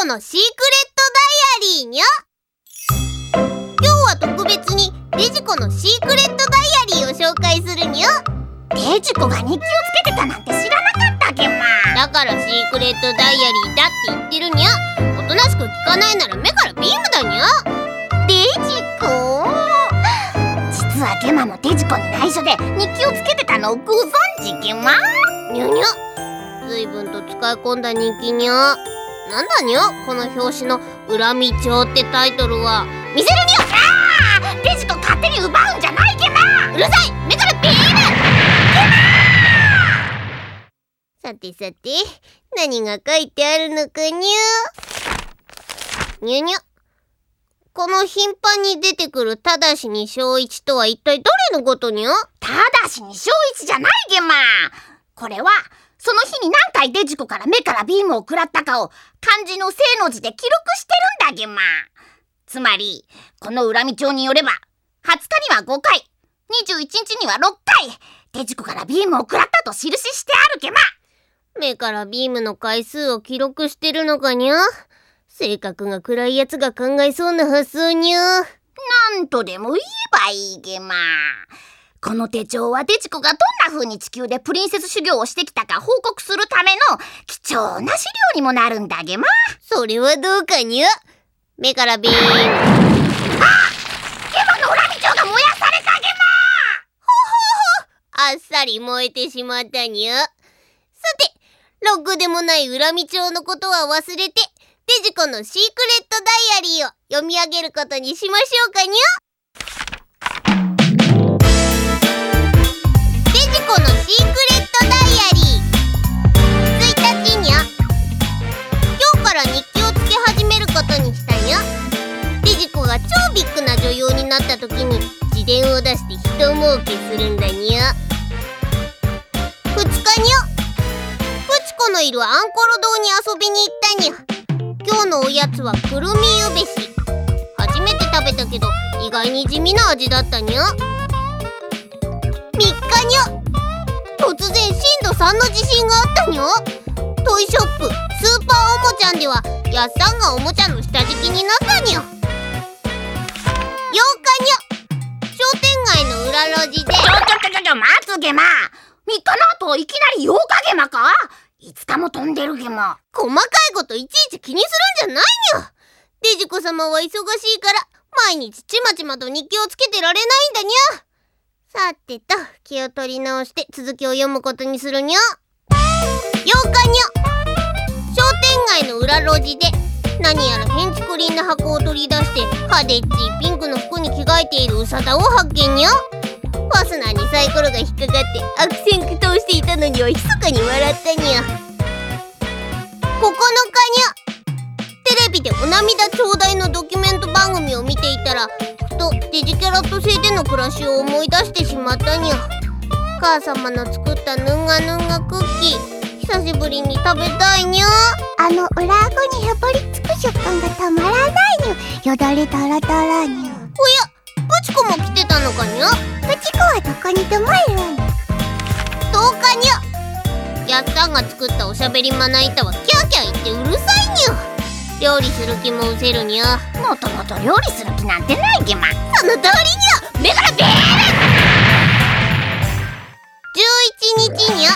コのシークレットダイアリーにゃ今日は特別にデジコのシークレットダイアリーを紹介するにゃデジコが日記をつけてたなんて知らなかったけまだからシークレットダイアリーだって言ってるにゃおとなしく聞かないなら目からビームだにゃデジコ？実はゲマもデジコに内緒で日記をつけてたのをご存知ゲマにゃにゃ随分と使い込んだ日記にゃなんだにゃこの表紙の「恨み帳」ってタイトルは。見せるにゃあー！デジコ勝手に奪うんじゃないゲマうるさい！目からビーム！さてさて何が書いてあるのかにゃにゃにゃこの頻繁に出てくるただしに小一とは一体誰のことにゃただしに小一じゃないゲマこれはその日に何回デジコから目からビームを食らったかを漢字の正の字で記録してるんだゲマ。つまりこの恨み帳によれば20日には5回21日には6回デジコからビームを食らったと印してあるゲマ。目からビームの回数を記録してるのかにゃ？性格が暗いやつが考えそうな発想にゃ？なんとでも言えばいいゲマこの手帳はデジコがどんな風に地球でプリンセス修行をしてきたか報告するための貴重な資料にもなるんだゲマそれはどうかにゃ目からビームあゲマの恨み帳が燃やされたゲあっさり燃えてしまったにゃさてログでもない恨み帳のことは忘れてデジコのシークレットダイアリーを読み上げることにしましょうかにゃ日にゃ。今日から日記をつけ始めることにしたにゃ。デジコが超ビッグな女優になった時に自伝を出して人儲けするんだにゃ。2日にゃ。フチコのいるアンコロ堂に遊びに行ったにゃ。今日のおやつはくるみゆべし初めて食べたけど意外に地味な味だったにゃ。3日にゃ。突然震度3の地震があったにゃトイショップスーパーおもちゃんではやっさんがおもちゃの下敷きになったにゃ8日にゃ商店街の裏路地で。マちょちょちょちょちょ待つゲマ。3日の後いきなり8日ゲマか？5日も飛んでるゲマ。細かいこといちいち気にするんじゃないにゃデジコ様は忙しいから毎日ちまちまと日記をつけてられないんだにゃさてと気を取り直して続きを読むことにするにゃ8日にゃ商店街の裏路地で何やらヘンチクリンな箱を取り出して派手っちピンクの服に着替えているウサダを発見にゃファスナーにサイコロが引っかかって悪戦苦闘していたのには密かに笑ったにゃ9日にゃビでお涙ちょうだいのドキュメント番組を見ていたらふとデジキャラット星での暮らしを思い出してしまったにゃ。母様の作ったぬんがぬんがクッキー。久しぶりに食べたいにゃ。あの裏顎にへばりつく食感がたまらないにゅよだれたらたらにゅおやプチコも来てたのかにゃ。プチコはどこにでもいるにゅ10日にゃ。やっさんが作ったおしゃべりまな板はキャーキャー言ってうるさいにゃ料理する気もうせるにゃ。もともと料理する気なんてないゲマその通りにゃ。目からビーム11日にゃ。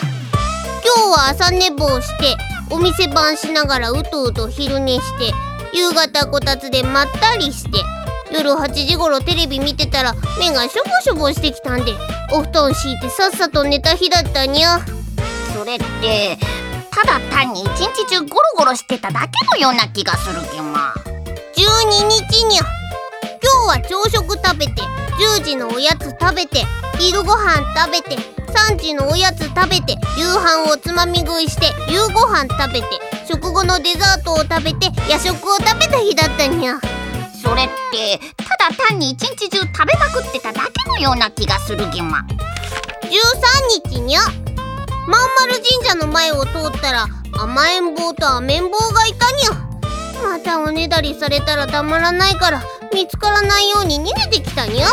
今日は朝寝坊してお店番しながらうとうと昼寝して夕方こたつでまったりして夜8時頃テレビ見てたら目がしょぼしょぼしてきたんでお布団敷いてさっさと寝た日だったにゃ。それってただ単に一日中ゴロゴロしてただけのような気がするゲマ12日にゃ今日は朝食食べて10時のおやつ食べて昼ご飯食べて3時のおやつ食べて夕飯をつまみ食いして夕ご飯食べて食後のデザートを食べて夜食を食べた日だったにゃ。それってただ単に一日中食べまくってただけのような気がするゲマ13日にゃまんまる神社の前を通ったら甘えん坊とアメン坊がいたにゃ。またおねだりされたらたまらないから見つからないように逃げてきたにゃ。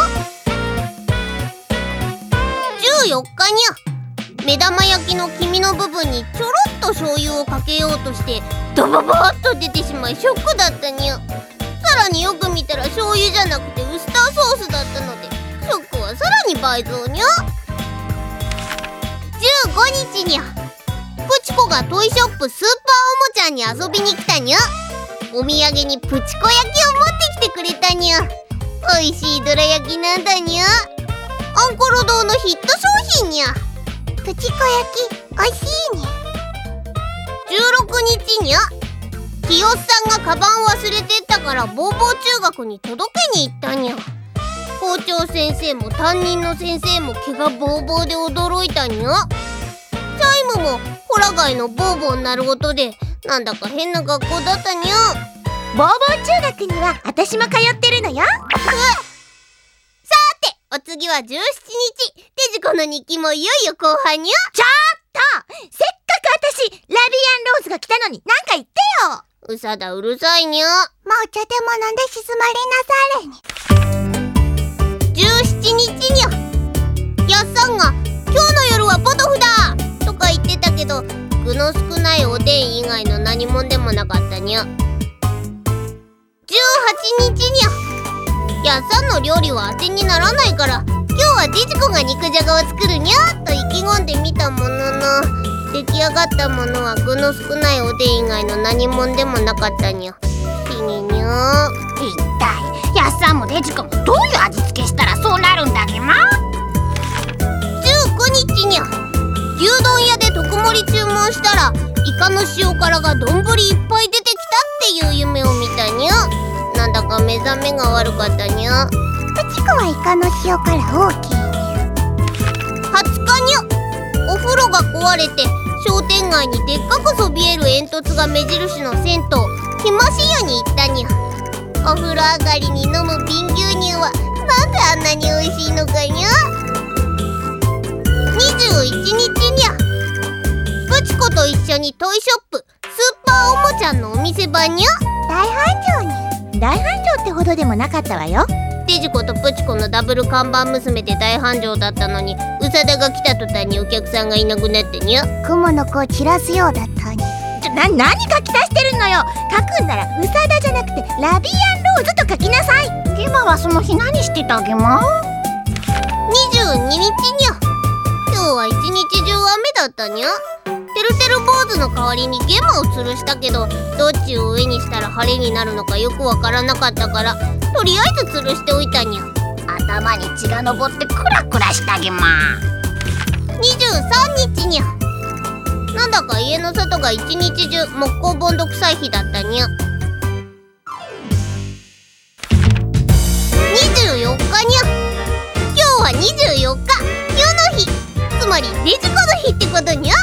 14日にゃ。目玉焼きの黄身の部分にちょろっと醤油をかけようとしてドババーっと出てしまいショックだったにゃ。さらによく見たら醤油じゃなくてウスターソースだったのでショックはさらに倍増にゃ。15日にゃプチコがトイショップスーパーおもちゃんに遊びに来たにゃ。お土産にプチコ焼きを持ってきてくれたにゃ。美味しいどら焼きなんだにゃ。アンコロ堂のヒット商品にゃ。プチコ焼き美味しいね16日にゃ。清さんがカバン忘れてったからボーボー中学に届けに行ったにゃ。校長先生も担任の先生も毛がボーボーで驚いたにゃ。チャイムもホラ貝のボーボーになる音でなんだか変な学校だったにゃ。ボーボー中学には私も通ってるのよ。さてお次は17日。デジコの日記もいよいよ後半にゃ。ちょっと。せっかく私ラビアンローズが来たのになんか言ってよ。うさだうるさいにゃ。もう茶でも飲んで静まりなされ。に17日にゃやっさんが「今日の夜はポトフだ!」とか言ってたけど具の少ないおでん以外の何もんでもなかったにゃ。18日にゃやっさんの料理は当てにならないから今日はデジコが肉じゃがを作るにゃ。と意気込んでみたものの出来上がったものは具の少ないおでん以外の何もんでもなかったにゃ。死ににゃ一体やっさんもデジコもどういう味付けしたらそうなるんだげま。19日にゃ牛丼屋で特盛り注文したらイカの塩辛が丼いっぱい出てきたっていう夢を見たにゃなんだか目覚めが悪かったにゃプチコはイカの塩辛 OK 20日にゃお風呂が壊れて商店街にでっかくそびえる煙突が目印の銭湯ひまし湯に行ったにゃ。お風呂上がりに飲む瓶牛乳はなんであんなに美味しいのかにゃ？21日にゃ。プチコと一緒にトイショップスーパーおもちゃんのお店番にゃ？大繁盛に。大繁盛ってほどでもなかったわよ。デジコとプチコのダブル看板娘で大繁盛だったのにウサダが来た途端にお客さんがいなくなってにゃ。雲の子を散らすようだったにな何書き足してるのよ。書くんならうさだじゃなくてラビアンローズと書きなさい。ゲマはその日何してたげま22日にゃ。今日は一日中雨だったにゃ。てるてる坊主の代わりにゲマを吊るしたけどどっちを上にしたら晴れになるのかよくわからなかったからとりあえず吊るしておいたにゃ。頭に血が上ってクラクラしたげま23日にゃなんだか家の外が一日中木工ボンド臭い日だったにゃ。24日にゃ。今日は24日。世の日。つまりデジコの日ってことにゃ。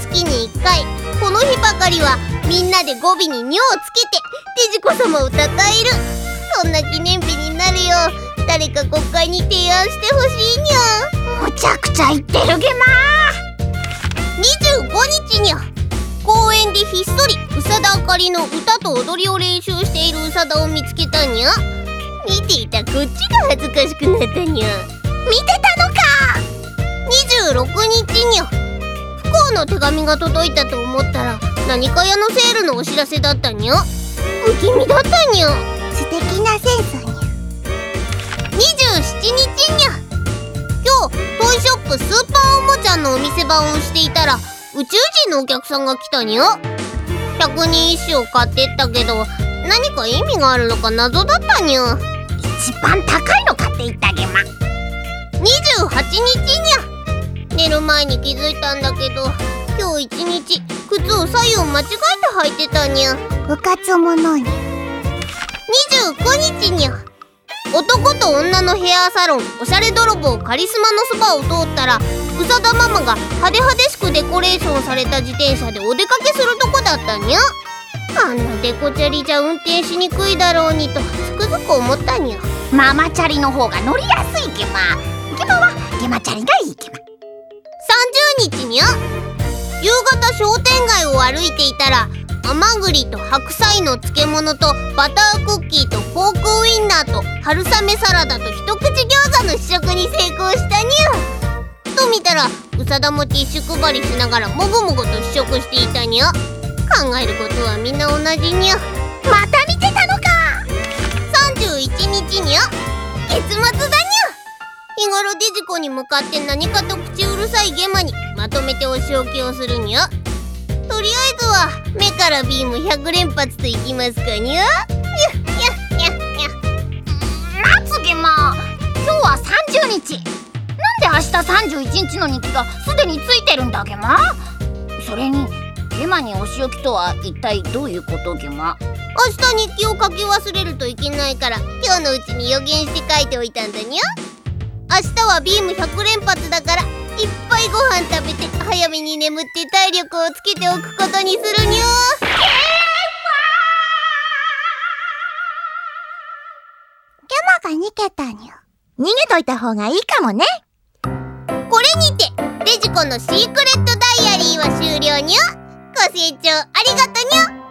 月に1回。この日ばかりはみんなで語尾に「にょ」をつけてデジコ様をたたえる。そんな記念日になるよ。う誰か国会に提案してほしいにゃ。むちゃくちゃ言ってるげま25日にゃ公園でひっそり宇佐田あかりの歌と踊りを練習している宇佐田を見つけたにゃ。見ていたこっちが恥ずかしくなったにゃ。見てたのか。26日にゃ不幸の手紙が届いたと思ったら何か屋のセールのお知らせだったにゃ。不気味だったにゃ。素敵なセンスに27日にゃ今日トイショップスーパーおもちゃんのお店番をしていたら宇宙人のお客さんが来たにゃ百人一首を買ってったけど何か意味があるのか謎だったにゃ一番高いの買っていったげま。28日にゃ。寝る前に気づいたんだけど今日一日靴を左右間違えて履いてたにゃ部活者に29日にゃ男と女のヘアサロンおしゃれ泥棒カリスマのそばを通ったら宇佐田ママが派手派手しくデコレーションされた自転車でお出かけするとこだったにゃ。あんなデコチャリじゃ運転しにくいだろうにとつくづく思ったにゃ。ママチャリの方が乗りやすいげまゲマはゲマチャリがいいげま。30日にゃ。夕方商店街を歩いていたら甘栗と白菜の漬物とバタークッキーとポークウインナーと春雨サラダと一口餃子の試食に成功したにゃと見たらうさだもティッシュ配りしながらもぐもぐと試食していたにゃ考えることはみんな同じにゃまた見てたのか！31日にゃ月末だにゃ日頃デジコに向かって何かと口うるさいゲマにまとめてお仕置きをするにゃとりあえずは目からビーム100連発といきますかにゃまつげま。今日は30日なんで明日31日の日記がすでについてるんだげま。それにゲマにお仕置きとは一体どういうことゲマ明日日記を書き忘れるといけないから今日のうちに予言して書いておいたんだにゃ明日はビーム100連発だからいっぱいご飯食べて早めに眠って体力をつけておくことにするにゃゲマが逃げたにゃ逃げといた方がいいかもね。これにてデジコのシークレットダイアリーは終了にゃご清聴ありがとにゃ